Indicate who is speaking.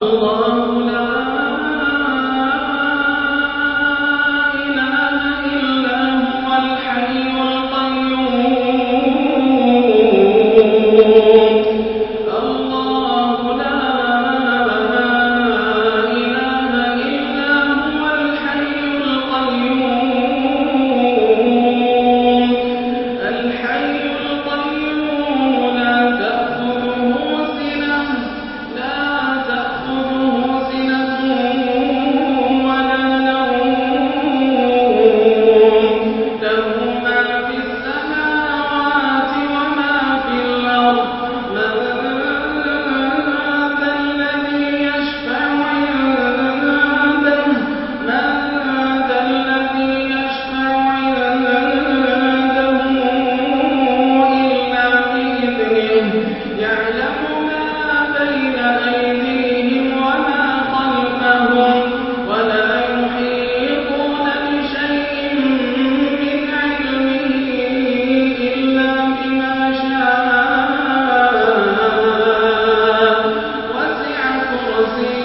Speaker 1: اللہ سنگی